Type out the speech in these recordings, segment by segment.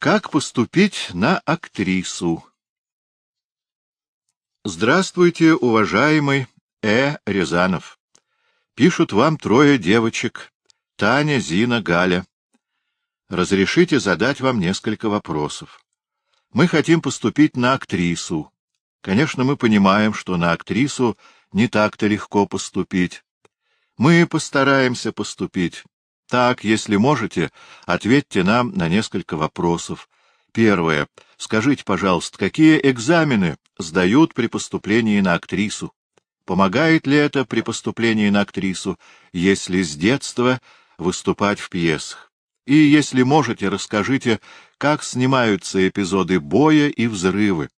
Как поступить на актрису? Здравствуйте, уважаемый Э. Рязанов. Пишут вам трое девочек. Таня, Зина, Галя. Разрешите задать вам несколько вопросов. Мы хотим поступить на актрису. Конечно, мы понимаем, что на актрису не так-то легко поступить. Мы постараемся поступить. Так, если можете, ответьте нам на несколько вопросов. Первое. Скажите, пожалуйста, какие экзамены сдают при поступлении на актрису? Помогает ли это при поступлении на актрису, если с детства выступать в пьесах? И, если можете, расскажите, как снимаются эпизоды боя и взрывы.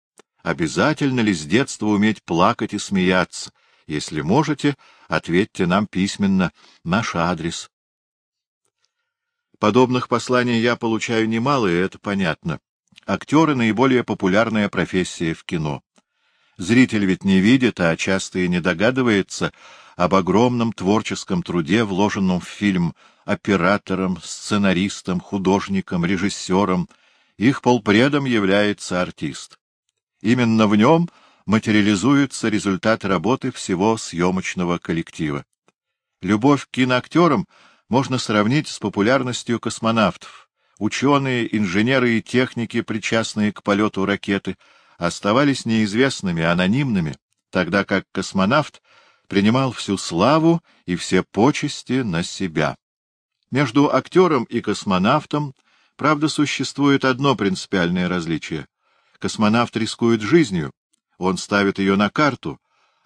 Обязательно ли с детства уметь плакать и смеяться? Если можете, ответьте нам письменно. Наш адрес. Подобных посланий я получаю немало, и это понятно. Актеры — наиболее популярная профессия в кино. Зритель ведь не видит, а часто и не догадывается об огромном творческом труде, вложенном в фильм оператором, сценаристом, художником, режиссером. Их полпредом является артист. Именно в нем материализуется результат работы всего съемочного коллектива. Любовь к киноактерам — можно сравнить с популярностью космонавтов. Ученые, инженеры и техники, причастные к полету ракеты, оставались неизвестными, анонимными, тогда как космонавт принимал всю славу и все почести на себя. Между актером и космонавтом, правда, существует одно принципиальное различие. Космонавт рискует жизнью, он ставит ее на карту,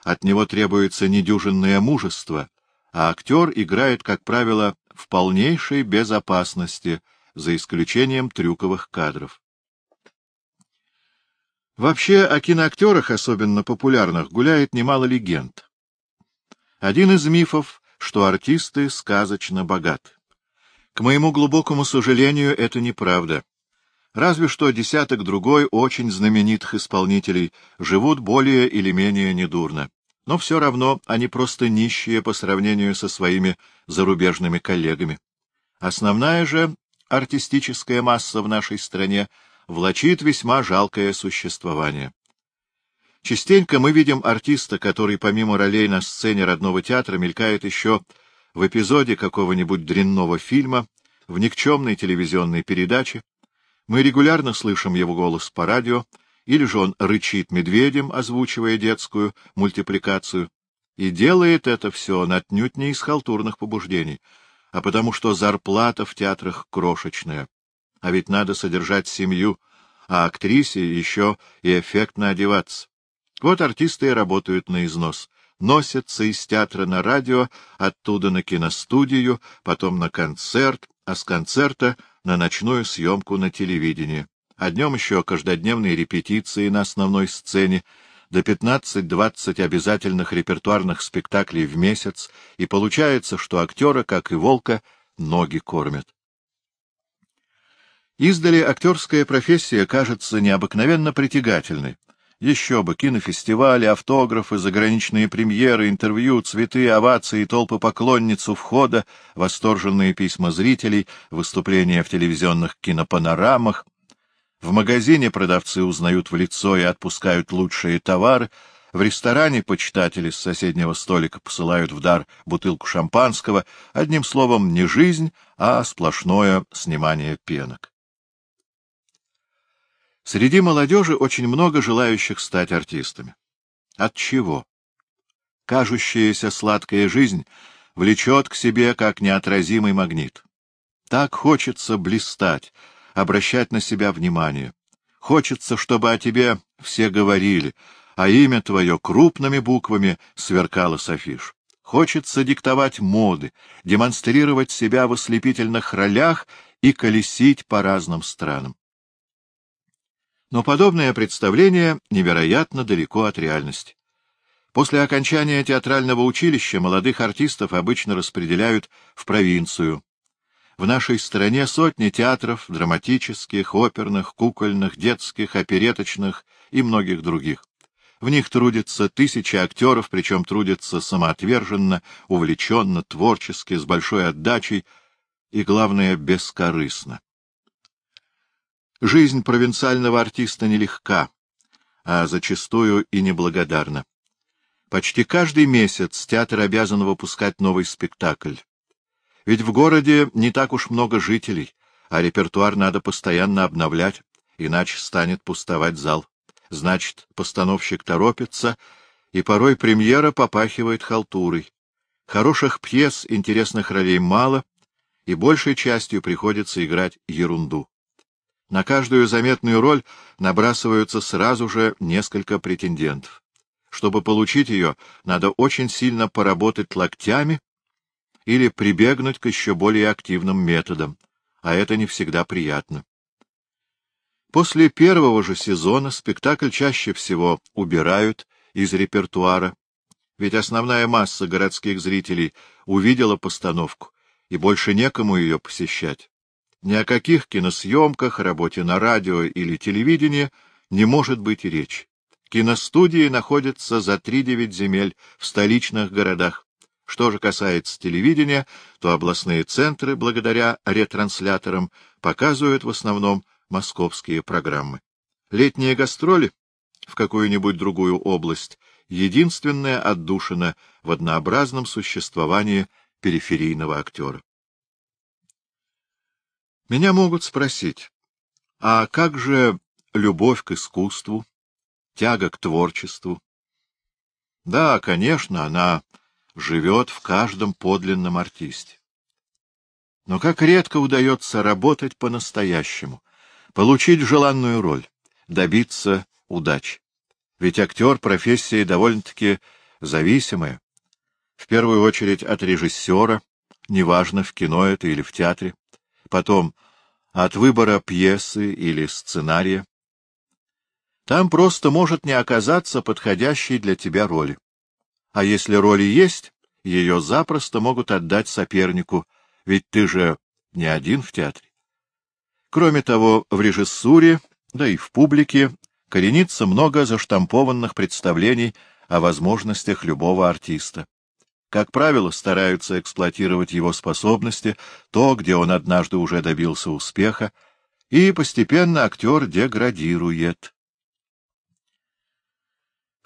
от него требуется недюжинное мужество, а актер играет, как правило, в полнейшей безопасности, за исключением трюковых кадров. Вообще о киноактерах, особенно популярных, гуляет немало легенд. Один из мифов, что артисты сказочно богаты. К моему глубокому сожалению, это неправда. Разве что десяток другой очень знаменитых исполнителей живут более или менее недурно но все равно они просто нищие по сравнению со своими зарубежными коллегами. Основная же артистическая масса в нашей стране влачит весьма жалкое существование. Частенько мы видим артиста, который помимо ролей на сцене родного театра мелькает еще в эпизоде какого-нибудь дрянного фильма, в никчемной телевизионной передаче. Мы регулярно слышим его голос по радио, или же он рычит медведем, озвучивая детскую мультипликацию, и делает это все отнюдь не из халтурных побуждений, а потому что зарплата в театрах крошечная. А ведь надо содержать семью, а актрисе еще и эффектно одеваться. Вот артисты и работают на износ. Носятся из театра на радио, оттуда на киностудию, потом на концерт, а с концерта на ночную съемку на телевидении а днем еще каждодневные репетиции на основной сцене, до 15-20 обязательных репертуарных спектаклей в месяц, и получается, что актера, как и волка, ноги кормят. Издали актерская профессия кажется необыкновенно притягательной. Еще бы, кинофестивали, автографы, заграничные премьеры, интервью, цветы, овации, толпы поклонниц у входа, восторженные письма зрителей, выступления в телевизионных кинопанорамах — в магазине продавцы узнают в лицо и отпускают лучшие товары, в ресторане почитатели с соседнего столика посылают в дар бутылку шампанского, одним словом, не жизнь, а сплошное снимание пенок. Среди молодежи очень много желающих стать артистами. От чего? Кажущаяся сладкая жизнь влечет к себе как неотразимый магнит. Так хочется блистать, обращать на себя внимание. Хочется, чтобы о тебе все говорили, а имя твое крупными буквами сверкало с афиш. Хочется диктовать моды, демонстрировать себя в ослепительных ролях и колесить по разным странам. Но подобное представление невероятно далеко от реальности. После окончания театрального училища молодых артистов обычно распределяют в провинцию, в нашей стране сотни театров, драматических, оперных, кукольных, детских, опереточных и многих других. В них трудятся тысячи актеров, причем трудятся самоотверженно, увлеченно, творчески, с большой отдачей и, главное, бескорыстно. Жизнь провинциального артиста нелегка, а зачастую и неблагодарна. Почти каждый месяц театр обязан выпускать новый спектакль. Ведь в городе не так уж много жителей, а репертуар надо постоянно обновлять, иначе станет пустовать зал. Значит, постановщик торопится, и порой премьера попахивает халтурой. Хороших пьес, интересных ролей мало, и большей частью приходится играть ерунду. На каждую заметную роль набрасываются сразу же несколько претендентов. Чтобы получить ее, надо очень сильно поработать локтями или прибегнуть к еще более активным методам, а это не всегда приятно. После первого же сезона спектакль чаще всего убирают из репертуара, ведь основная масса городских зрителей увидела постановку, и больше некому ее посещать. Ни о каких киносъемках, работе на радио или телевидении не может быть и речи. Киностудии находятся за три-девять земель в столичных городах. Что же касается телевидения, то областные центры, благодаря ретрансляторам, показывают в основном московские программы. Летние гастроли в какую-нибудь другую область — единственная отдушина в однообразном существовании периферийного актера. Меня могут спросить, а как же любовь к искусству, тяга к творчеству? Да, конечно, она живет в каждом подлинном артисте. Но как редко удается работать по-настоящему, получить желанную роль, добиться удачи. Ведь актер — профессия довольно-таки зависимая. В первую очередь от режиссера, неважно, в кино это или в театре потом от выбора пьесы или сценария. Там просто может не оказаться подходящей для тебя роли. А если роли есть, ее запросто могут отдать сопернику, ведь ты же не один в театре. Кроме того, в режиссуре, да и в публике, коренится много заштампованных представлений о возможностях любого артиста как правило, стараются эксплуатировать его способности, то, где он однажды уже добился успеха, и постепенно актер деградирует.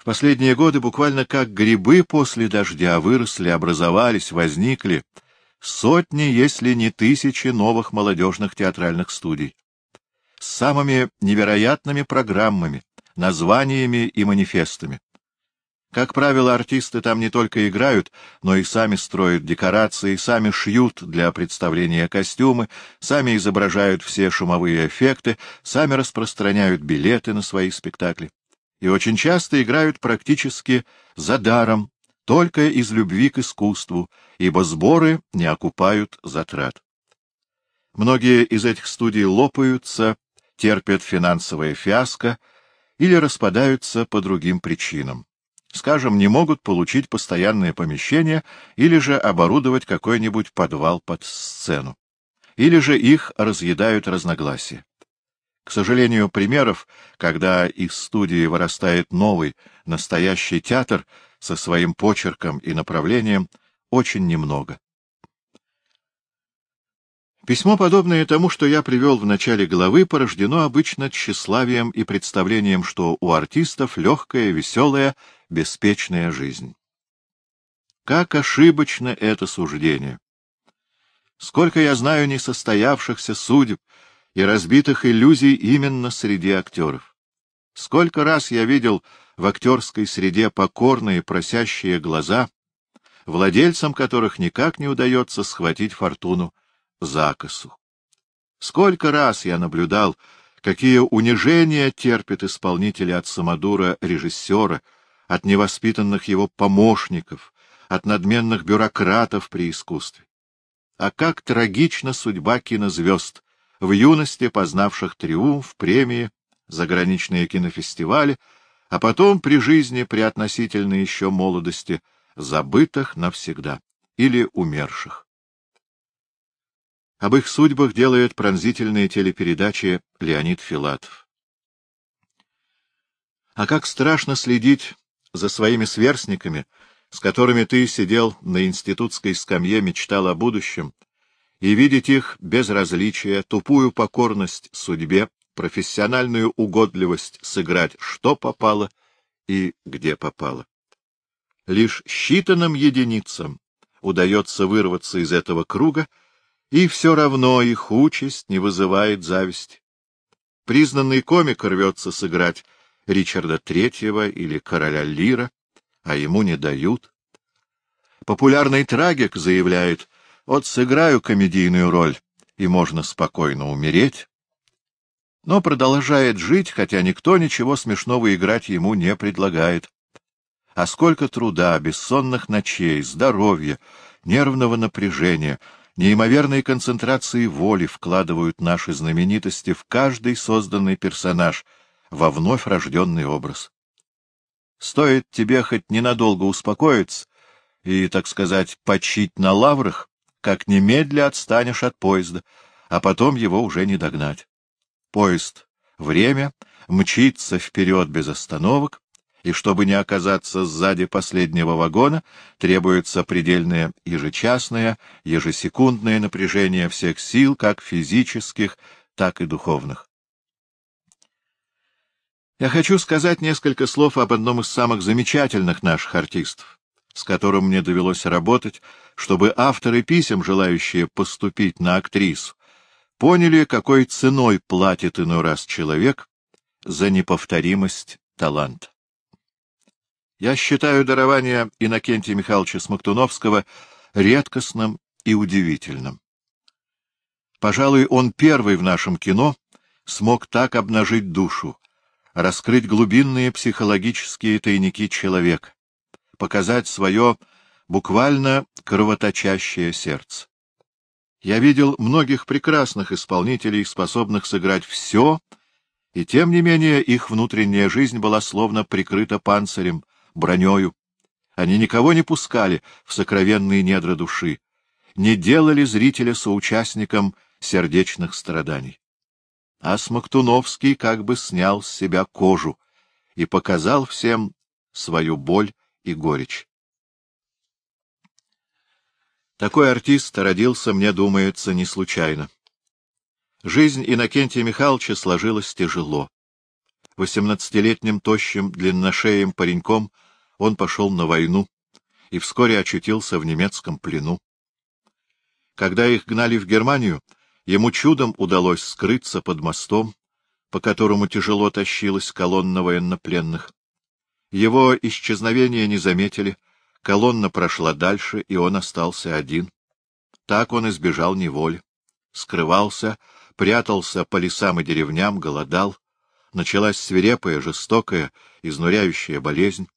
В последние годы буквально как грибы после дождя выросли, образовались, возникли сотни, если не тысячи новых молодежных театральных студий с самыми невероятными программами, названиями и манифестами. Как правило, артисты там не только играют, но и сами строят декорации, сами шьют для представления костюмы, сами изображают все шумовые эффекты, сами распространяют билеты на свои спектакли. И очень часто играют практически за даром, только из любви к искусству, ибо сборы не окупают затрат. Многие из этих студий лопаются, терпят финансовое фиаско или распадаются по другим причинам скажем, не могут получить постоянное помещение или же оборудовать какой-нибудь подвал под сцену. Или же их разъедают разногласия. К сожалению, примеров, когда из студии вырастает новый, настоящий театр со своим почерком и направлением, очень немного. Письмо, подобное тому, что я привел в начале главы, порождено обычно тщеславием и представлением, что у артистов легкая, веселая, беспечная жизнь. Как ошибочно это суждение! Сколько я знаю несостоявшихся судеб и разбитых иллюзий именно среди актеров. Сколько раз я видел в актерской среде покорные просящие глаза, владельцам которых никак не удается схватить фортуну закосу. Сколько раз я наблюдал, какие унижения терпят исполнители от самодура режиссера, от невоспитанных его помощников, от надменных бюрократов при искусстве. А как трагична судьба кинозвезд, в юности познавших триумф, премии, заграничные кинофестивали, а потом при жизни, при относительно еще молодости, забытых навсегда или умерших. Об их судьбах делает пронзительные телепередачи Леонид Филатов. А как страшно следить за своими сверстниками, с которыми ты сидел на институтской скамье, мечтал о будущем, и видеть их безразличие, тупую покорность судьбе, профессиональную угодливость сыграть что попало и где попало. Лишь считанным единицам удается вырваться из этого круга, и все равно их участь не вызывает зависти. Признанный комик рвется сыграть Ричарда Третьего или короля Лира, а ему не дают. Популярный трагик заявляет, вот сыграю комедийную роль, и можно спокойно умереть. Но продолжает жить, хотя никто ничего смешного играть ему не предлагает. А сколько труда, бессонных ночей, здоровья, нервного напряжения, неимоверной концентрации воли вкладывают наши знаменитости в каждый созданный персонаж, во вновь рожденный образ. Стоит тебе хоть ненадолго успокоиться и, так сказать, почить на лаврах, как немедля отстанешь от поезда, а потом его уже не догнать. Поезд — время, мчится вперед без остановок, и чтобы не оказаться сзади последнего вагона, требуется предельное ежечасное, ежесекундное напряжение всех сил, как физических, так и духовных. Я хочу сказать несколько слов об одном из самых замечательных наших артистов, с которым мне довелось работать, чтобы авторы писем, желающие поступить на актрису, поняли, какой ценой платит иной раз человек за неповторимость таланта. Я считаю дарование Иннокентия Михайловича Смоктуновского редкостным и удивительным. Пожалуй, он первый в нашем кино смог так обнажить душу, раскрыть глубинные психологические тайники человека, показать свое буквально кровоточащее сердце. Я видел многих прекрасных исполнителей, способных сыграть все, и тем не менее их внутренняя жизнь была словно прикрыта панцирем, бронёю. Они никого не пускали в сокровенные недра души, не делали зрителя соучастником сердечных страданий. А Смоктуновский как бы снял с себя кожу и показал всем свою боль и горечь. Такой артист родился, мне думается, не случайно. Жизнь Иннокентия Михайловича сложилась тяжело. Восемнадцатилетним тощим длинношеем пареньком он пошел на войну и вскоре очутился в немецком плену. Когда их гнали в Германию, ему чудом удалось скрыться под мостом, по которому тяжело тащилась колонна военнопленных. Его исчезновение не заметили, колонна прошла дальше, и он остался один. Так он избежал неволи, скрывался, прятался по лесам и деревням, голодал. Началась свирепая, жестокая, изнуряющая болезнь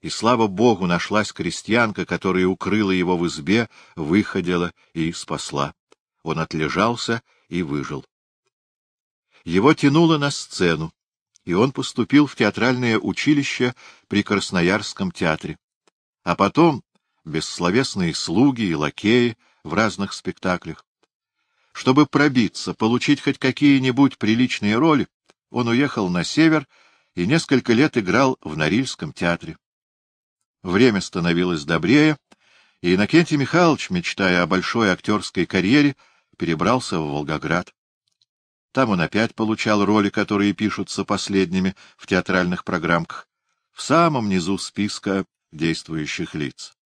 и, слава богу, нашлась крестьянка, которая укрыла его в избе, выходила и спасла. Он отлежался и выжил. Его тянуло на сцену, и он поступил в театральное училище при Красноярском театре. А потом бессловесные слуги и лакеи в разных спектаклях. Чтобы пробиться, получить хоть какие-нибудь приличные роли, он уехал на север и несколько лет играл в Норильском театре. Время становилось добрее, и Иннокентий Михайлович, мечтая о большой актерской карьере, перебрался в Волгоград. Там он опять получал роли, которые пишутся последними в театральных программках, в самом низу списка действующих лиц.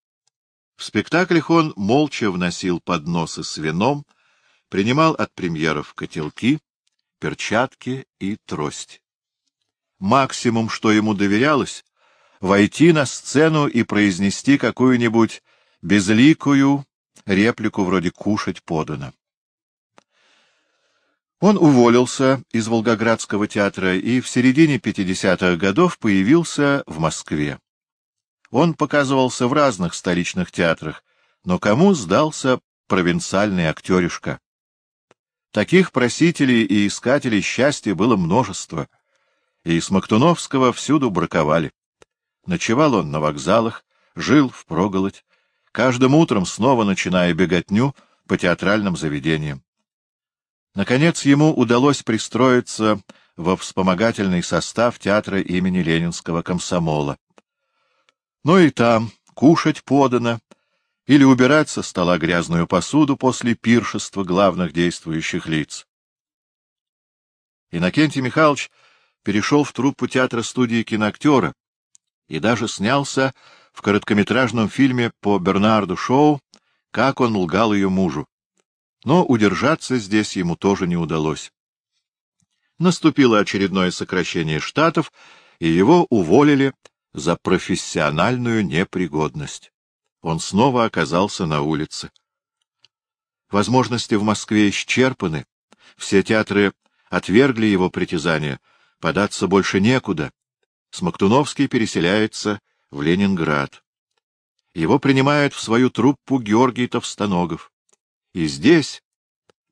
В спектаклях он молча вносил подносы с вином, принимал от премьеров котелки, перчатки и трость. Максимум, что ему доверялось, войти на сцену и произнести какую-нибудь безликую реплику вроде «кушать подано». Он уволился из Волгоградского театра и в середине 50-х годов появился в Москве. Он показывался в разных столичных театрах, но кому сдался провинциальный актеришка? Таких просителей и искателей счастья было множество, и Смоктуновского всюду браковали. Ночевал он на вокзалах, жил впроголодь, каждым утром снова начиная беготню по театральным заведениям. Наконец ему удалось пристроиться во вспомогательный состав театра имени Ленинского комсомола. Но и там кушать подано или убирать со стола грязную посуду после пиршества главных действующих лиц. Иннокентий Михайлович перешел в труппу театра-студии киноактера и даже снялся в короткометражном фильме по Бернарду Шоу «Как он лгал ее мужу». Но удержаться здесь ему тоже не удалось. Наступило очередное сокращение штатов, и его уволили за профессиональную непригодность. Он снова оказался на улице. Возможности в Москве исчерпаны, все театры отвергли его притязания, податься больше некуда. Смоктуновский переселяется в Ленинград. Его принимают в свою труппу Георгий Товстоногов. И здесь,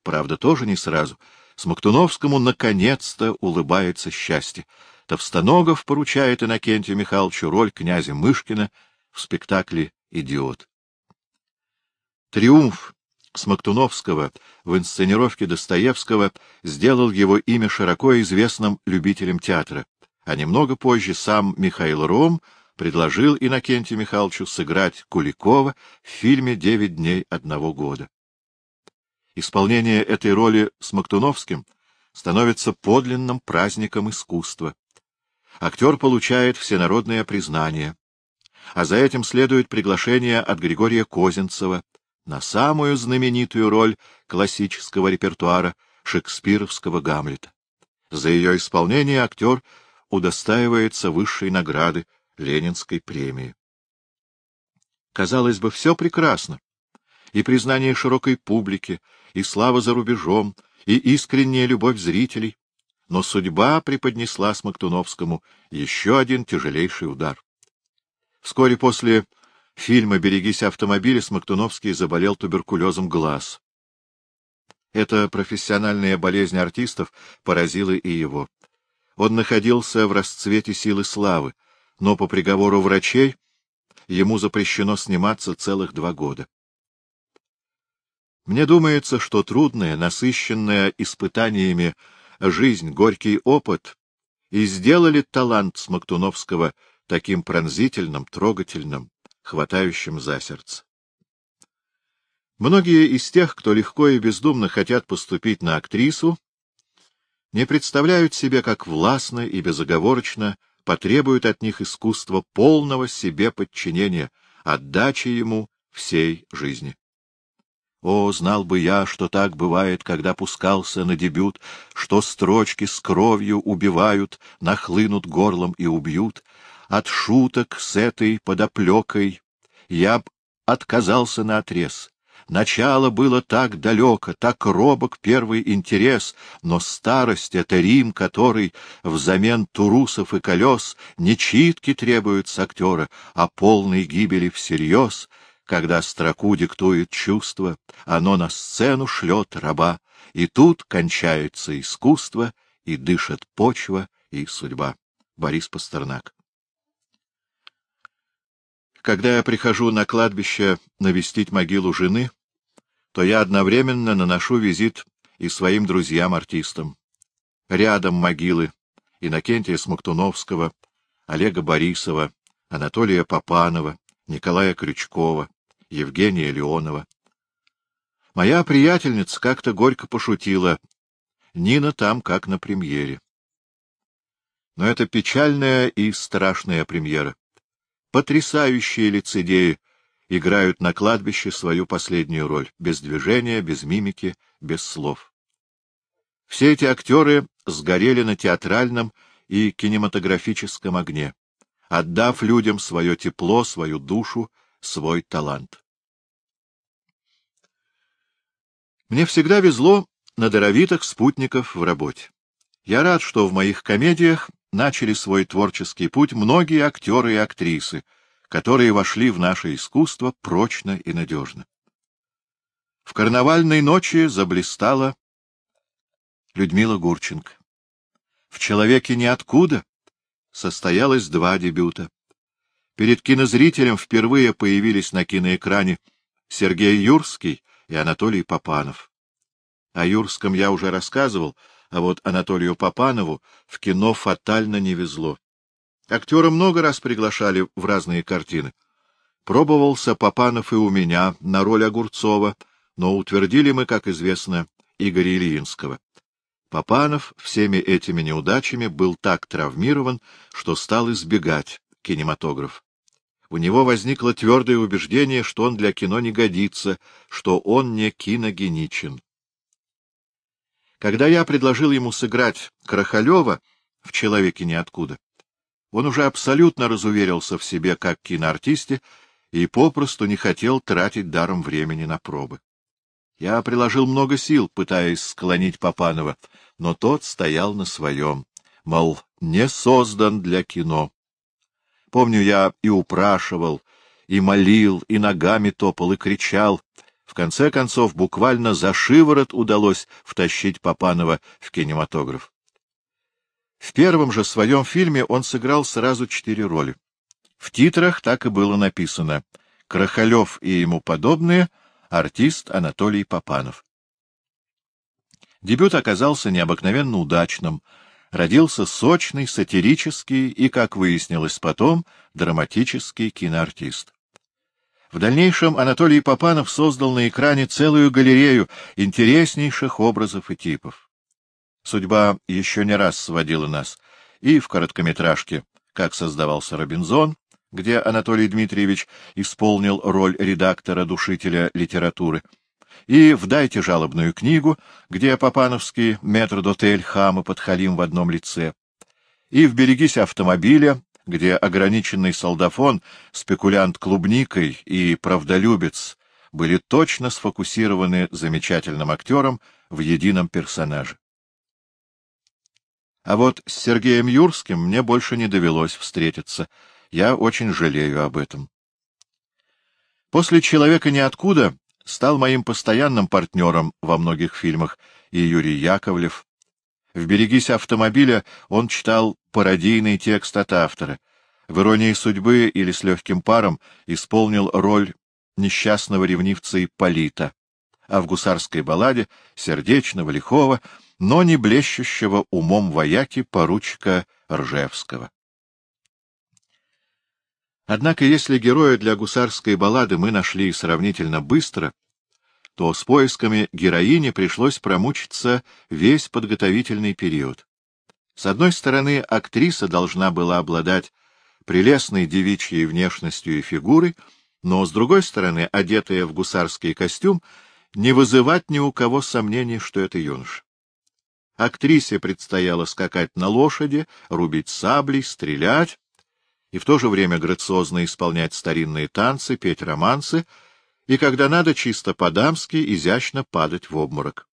правда, тоже не сразу, Смоктуновскому наконец-то улыбается счастье. Товстоногов поручает Иннокентию Михайловичу роль князя Мышкина в спектакле «Идиот». Триумф Смоктуновского в инсценировке Достоевского сделал его имя широко известным любителям театра, а немного позже сам Михаил Ром предложил Иннокентию Михайловичу сыграть Куликова в фильме «Девять дней одного года». Исполнение этой роли с Мактуновским становится подлинным праздником искусства. Актер получает всенародное признание, а за этим следует приглашение от Григория Козинцева на самую знаменитую роль классического репертуара шекспировского Гамлета. За ее исполнение актер удостаивается высшей награды Ленинской премии. Казалось бы, все прекрасно. И признание широкой публики, и слава за рубежом, и искренняя любовь зрителей. Но судьба преподнесла Смоктуновскому еще один тяжелейший удар. Вскоре после фильма «Берегись автомобиля» Смоктуновский заболел туберкулезом глаз. Эта профессиональная болезнь артистов поразила и его. Он находился в расцвете силы славы, но по приговору врачей ему запрещено сниматься целых два года. Мне думается, что трудная, насыщенная испытаниями жизнь, горький опыт и сделали талант Смоктуновского таким пронзительным, трогательным, хватающим за сердце. Многие из тех, кто легко и бездумно хотят поступить на актрису, не представляют себе, как властно и безоговорочно потребуют от них искусства полного себе подчинения, отдачи ему всей жизни. О, знал бы я, что так бывает, когда пускался на дебют, что строчки с кровью убивают, нахлынут горлом и убьют. От шуток с этой подоплекой я б отказался наотрез. Начало было так далеко, так робок первый интерес, но старость — это Рим, который взамен турусов и колес не читки требует с актера, а полной гибели всерьез — когда строку диктует чувство, оно на сцену шлет раба, и тут кончается искусство, и дышит почва и судьба. Борис Пастернак Когда я прихожу на кладбище навестить могилу жены, то я одновременно наношу визит и своим друзьям-артистам. Рядом могилы Иннокентия Смоктуновского, Олега Борисова, Анатолия Попанова, Николая Крючкова, Евгения Леонова. Моя приятельница как-то горько пошутила. Нина там, как на премьере. Но это печальная и страшная премьера. Потрясающие лицедеи играют на кладбище свою последнюю роль, без движения, без мимики, без слов. Все эти актеры сгорели на театральном и кинематографическом огне, отдав людям свое тепло, свою душу, свой талант. Мне всегда везло на даровитых спутников в работе. Я рад, что в моих комедиях начали свой творческий путь многие актеры и актрисы, которые вошли в наше искусство прочно и надежно. В карнавальной ночи заблистала Людмила Гурченко. В «Человеке ниоткуда» состоялось два дебюта. Перед кинозрителем впервые появились на киноэкране Сергей Юрский и Анатолий Попанов. О Юрском я уже рассказывал, а вот Анатолию Попанову в кино фатально не везло. Актера много раз приглашали в разные картины. Пробовался Попанов и у меня на роль Огурцова, но утвердили мы, как известно, Игоря Ильинского. Папанов всеми этими неудачами был так травмирован, что стал избегать кинематограф. У него возникло твердое убеждение, что он для кино не годится, что он не киногеничен. Когда я предложил ему сыграть Крахалева в «Человеке ниоткуда», он уже абсолютно разуверился в себе как киноартисте и попросту не хотел тратить даром времени на пробы. Я приложил много сил, пытаясь склонить Папанова, но тот стоял на своем, мол, не создан для кино. Помню, я и упрашивал, и молил, и ногами топал, и кричал. В конце концов, буквально за шиворот удалось втащить Папанова в кинематограф. В первом же своем фильме он сыграл сразу четыре роли. В титрах так и было написано «Крахалев и ему подобные», артист Анатолий Папанов. Дебют оказался необыкновенно удачным. Родился сочный, сатирический и, как выяснилось потом, драматический киноартист. В дальнейшем Анатолий Папанов создал на экране целую галерею интереснейших образов и типов. Судьба еще не раз сводила нас и в короткометражке «Как создавался Робинзон», где Анатолий Дмитриевич исполнил роль редактора-душителя литературы, и в «Дайте жалобную книгу», где Папановский метрдотель хам и подхалим в одном лице, и в «Берегись автомобиля», где ограниченный солдафон, спекулянт клубникой и правдолюбец были точно сфокусированы замечательным актером в едином персонаже. А вот с Сергеем Юрским мне больше не довелось встретиться — я очень жалею об этом. После «Человека ниоткуда» стал моим постоянным партнером во многих фильмах и Юрий Яковлев. В «Берегись автомобиля» он читал пародийный текст от автора. В «Иронии судьбы» или «С легким паром» исполнил роль несчастного ревнивца Ипполита, а в «Гусарской балладе» — сердечного, лихого, но не блещущего умом вояки поручика Ржевского. Однако, если героя для гусарской баллады мы нашли сравнительно быстро, то с поисками героини пришлось промучиться весь подготовительный период. С одной стороны, актриса должна была обладать прелестной девичьей внешностью и фигурой, но, с другой стороны, одетая в гусарский костюм, не вызывать ни у кого сомнений, что это юноша. Актрисе предстояло скакать на лошади, рубить саблей, стрелять, и в то же время грациозно исполнять старинные танцы, петь романсы, и, когда надо, чисто по-дамски, изящно падать в обморок.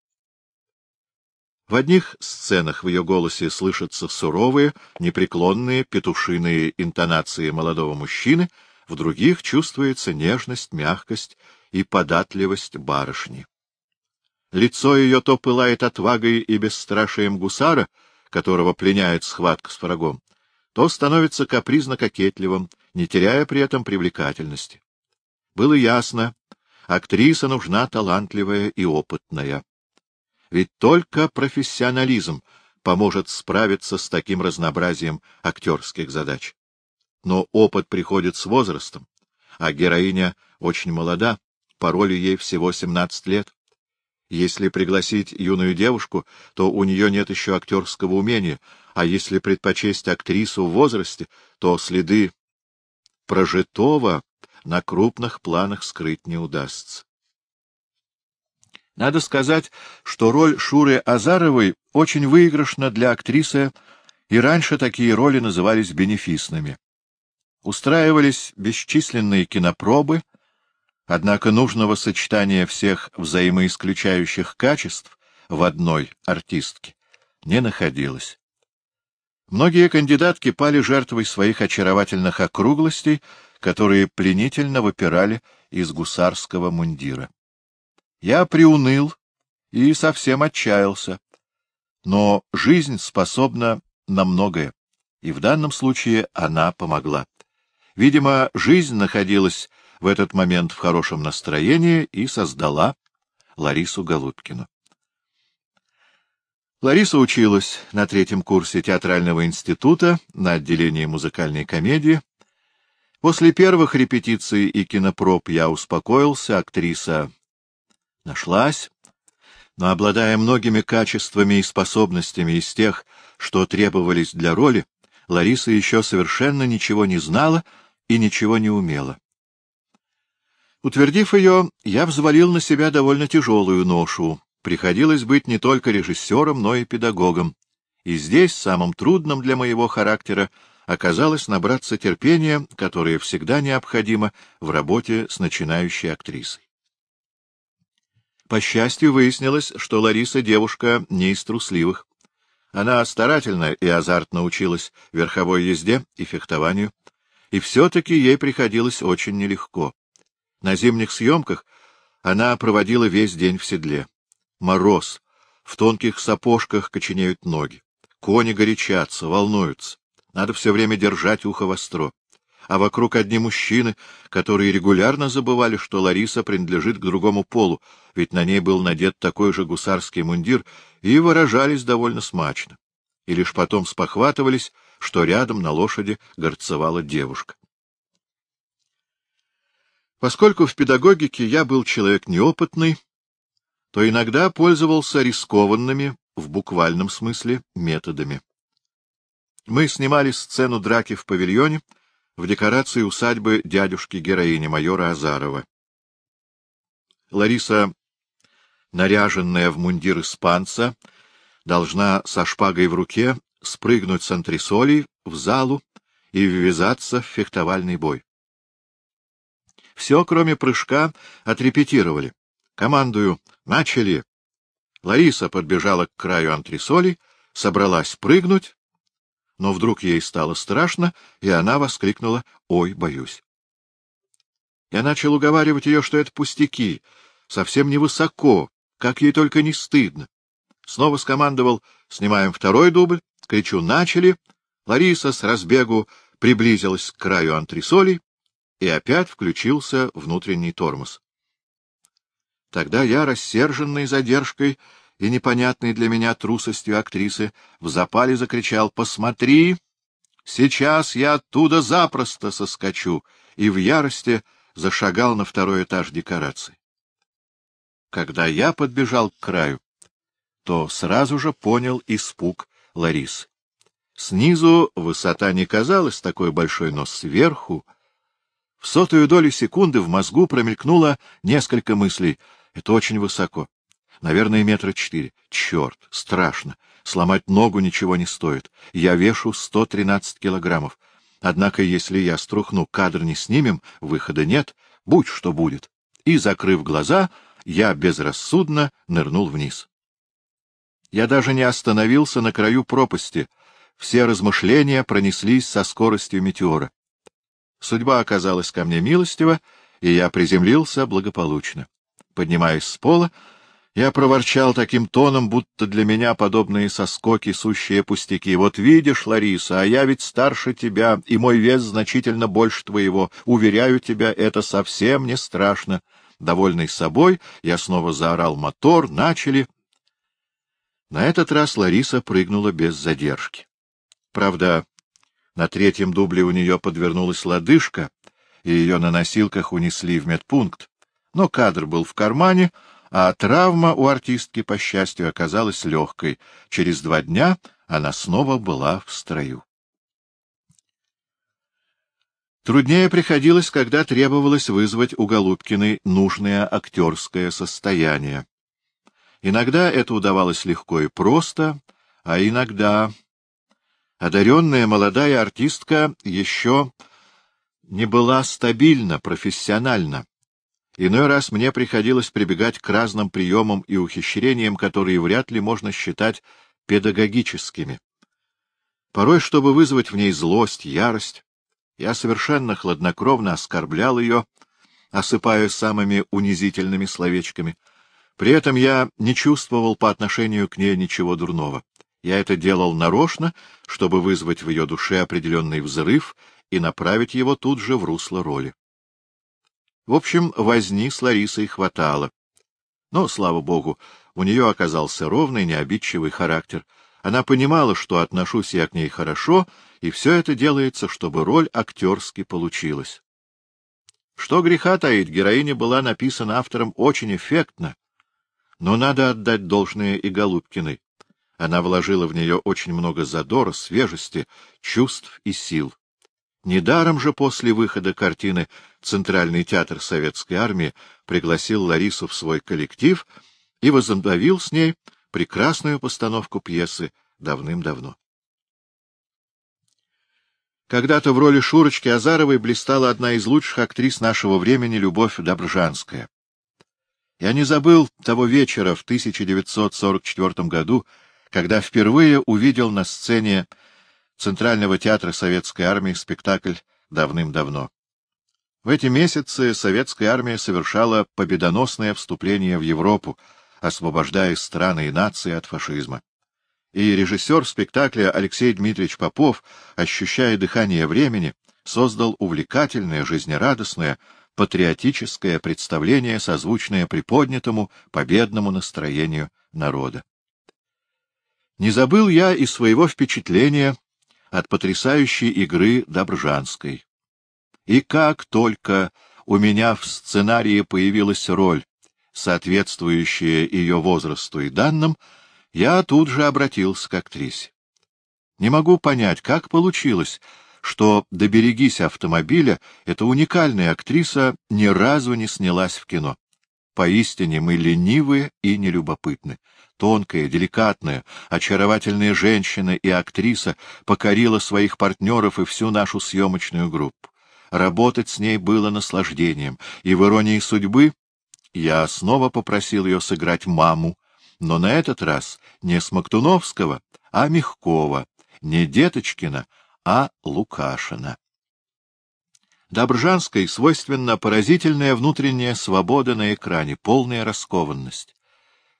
В одних сценах в ее голосе слышатся суровые, непреклонные, петушиные интонации молодого мужчины, в других чувствуется нежность, мягкость и податливость барышни. Лицо ее то пылает отвагой и бесстрашием гусара, которого пленяет схватка с врагом, то становится капризно-кокетливым, не теряя при этом привлекательности. Было ясно, актриса нужна талантливая и опытная. Ведь только профессионализм поможет справиться с таким разнообразием актерских задач. Но опыт приходит с возрастом, а героиня очень молода, по роли ей всего 17 лет. Если пригласить юную девушку, то у нее нет еще актерского умения, а если предпочесть актрису в возрасте, то следы прожитого на крупных планах скрыть не удастся. Надо сказать, что роль Шуры Азаровой очень выигрышна для актрисы, и раньше такие роли назывались бенефисными. Устраивались бесчисленные кинопробы, однако нужного сочетания всех взаимоисключающих качеств в одной артистке не находилось. Многие кандидатки пали жертвой своих очаровательных округлостей, которые пленительно выпирали из гусарского мундира. Я приуныл и совсем отчаялся. Но жизнь способна на многое, и в данном случае она помогла. Видимо, жизнь находилась в этот момент в хорошем настроении и создала Ларису Голубкину. Лариса училась на третьем курсе театрального института на отделении музыкальной комедии. После первых репетиций и кинопроб я успокоился, актриса нашлась. но, обладая многими качествами и способностями из тех, что требовались для роли, Лариса еще совершенно ничего не знала и ничего не умела. Утвердив ее, я взвалил на себя довольно тяжелую ношу. Приходилось быть не только режиссером, но и педагогом. И здесь самым трудным для моего характера оказалось набраться терпения, которое всегда необходимо в работе с начинающей актрисой. По счастью, выяснилось, что Лариса девушка не из трусливых. Она старательно и азартно училась верховой езде и фехтованию, и все-таки ей приходилось очень нелегко. На зимних съемках она проводила весь день в седле. Мороз, в тонких сапожках коченеют ноги. Кони горячатся, волнуются. Надо все время держать ухо востро. А вокруг одни мужчины, которые регулярно забывали, что Лариса принадлежит к другому полу, ведь на ней был надет такой же гусарский мундир, и выражались довольно смачно. И лишь потом спохватывались, что рядом на лошади горцевала девушка. Поскольку в педагогике я был человек неопытный, то иногда пользовался рискованными, в буквальном смысле, методами. Мы снимали сцену драки в павильоне в декорации усадьбы дядюшки-героини майора Азарова. Лариса, наряженная в мундир испанца, должна со шпагой в руке спрыгнуть с антресолей в залу и ввязаться в фехтовальный бой. Все, кроме прыжка, отрепетировали. Командую «Начали!» Лариса подбежала к краю антресолей, собралась прыгнуть, но вдруг ей стало страшно, и она воскликнула «Ой, боюсь!». Я начал уговаривать ее, что это пустяки, совсем невысоко, как ей только не стыдно. Снова скомандовал «Снимаем второй дубль», кричу «Начали!». Лариса с разбегу приблизилась к краю антресолей, и опять включился внутренний тормоз. Тогда я, рассерженный задержкой и непонятной для меня трусостью актрисы, в запале закричал «Посмотри! Сейчас я оттуда запросто соскочу!» и в ярости зашагал на второй этаж декорации. Когда я подбежал к краю, то сразу же понял испуг Ларисы. Снизу высота не казалась такой большой, но сверху... В сотую долю секунды в мозгу промелькнуло несколько мыслей. Это очень высоко. Наверное, метра четыре. Черт, страшно. Сломать ногу ничего не стоит. Я вешу сто тринадцать килограммов. Однако, если я струхну, кадр не снимем, выхода нет, будь что будет. И, закрыв глаза, я безрассудно нырнул вниз. Я даже не остановился на краю пропасти. Все размышления пронеслись со скоростью метеора. Судьба оказалась ко мне милостива, и я приземлился благополучно. Поднимаясь с пола, я проворчал таким тоном, будто для меня подобные соскоки — сущие пустяки. Вот видишь, Лариса, а я ведь старше тебя, и мой вес значительно больше твоего. Уверяю тебя, это совсем не страшно. Довольный собой, я снова заорал мотор, начали. На этот раз Лариса прыгнула без задержки. Правда, на третьем дубле у нее подвернулась лодыжка, и ее на носилках унесли в медпункт. Но кадр был в кармане, а травма у артистки, по счастью, оказалась легкой. Через два дня она снова была в строю. Труднее приходилось, когда требовалось вызвать у Голубкиной нужное актерское состояние. Иногда это удавалось легко и просто, а иногда одаренная молодая артистка еще не была стабильна, профессиональна. Иной раз мне приходилось прибегать к разным приемам и ухищрениям, которые вряд ли можно считать педагогическими. Порой, чтобы вызвать в ней злость, ярость, я совершенно хладнокровно оскорблял ее, осыпая самыми унизительными словечками. При этом я не чувствовал по отношению к ней ничего дурного. Я это делал нарочно, чтобы вызвать в ее душе определенный взрыв и направить его тут же в русло роли. В общем, возни с Ларисой хватало. Но, слава богу, у нее оказался ровный, необидчивый характер. Она понимала, что отношусь я к ней хорошо, и все это делается, чтобы роль актерски получилась. Что греха таить, героиня была написана автором очень эффектно, Но надо отдать должное и Голубкиной. Она вложила в нее очень много задора, свежести, чувств и сил. Недаром же после выхода картины Центральный театр Советской Армии пригласил Ларису в свой коллектив и возобновил с ней прекрасную постановку пьесы давным-давно. Когда-то в роли Шурочки Азаровой блистала одна из лучших актрис нашего времени Любовь Добржанская. Я не забыл того вечера в 1944 году, когда впервые увидел на сцене Центрального театра Советской Армии спектакль «Давным-давно». В эти месяцы советская армия совершала победоносное вступление в Европу, освобождая страны и нации от фашизма. И режиссер спектакля Алексей Дмитриевич Попов, ощущая дыхание времени, создал увлекательное, жизнерадостное, патриотическое представление, созвучное приподнятому, победному настроению народа. Не забыл я и своего впечатления от потрясающей игры Добржанской. И как только у меня в сценарии появилась роль, соответствующая ее возрасту и данным, я тут же обратился к актрисе. Не могу понять, как получилось, что «Доберегись автомобиля» эта уникальная актриса ни разу не снялась в кино. Поистине мы ленивы и нелюбопытны. Тонкая, деликатная, очаровательная женщина и актриса покорила своих партнеров и всю нашу съемочную группу. Работать с ней было наслаждением, и в иронии судьбы я снова попросил ее сыграть маму, но на этот раз не Смоктуновского, а Мягкова, не Деточкина, а Лукашина. Добржанской свойственна поразительная внутренняя свобода на экране, полная раскованность.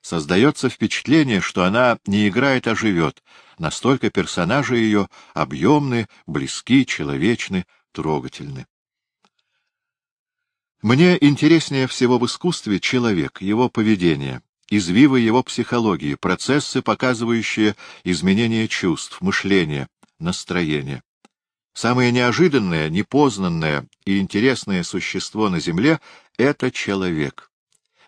Создается впечатление, что она не играет, а живет. Настолько персонажи ее объемны, близки, человечны, трогательны. Мне интереснее всего в искусстве человек, его поведение, извивы его психологии, процессы, показывающие изменение чувств, мышления, настроения. Самое неожиданное, непознанное и интересное существо на Земле — это человек.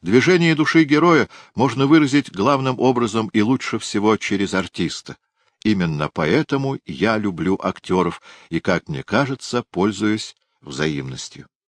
Движение души героя можно выразить главным образом и лучше всего через артиста. Именно поэтому я люблю актеров и, как мне кажется, пользуюсь взаимностью.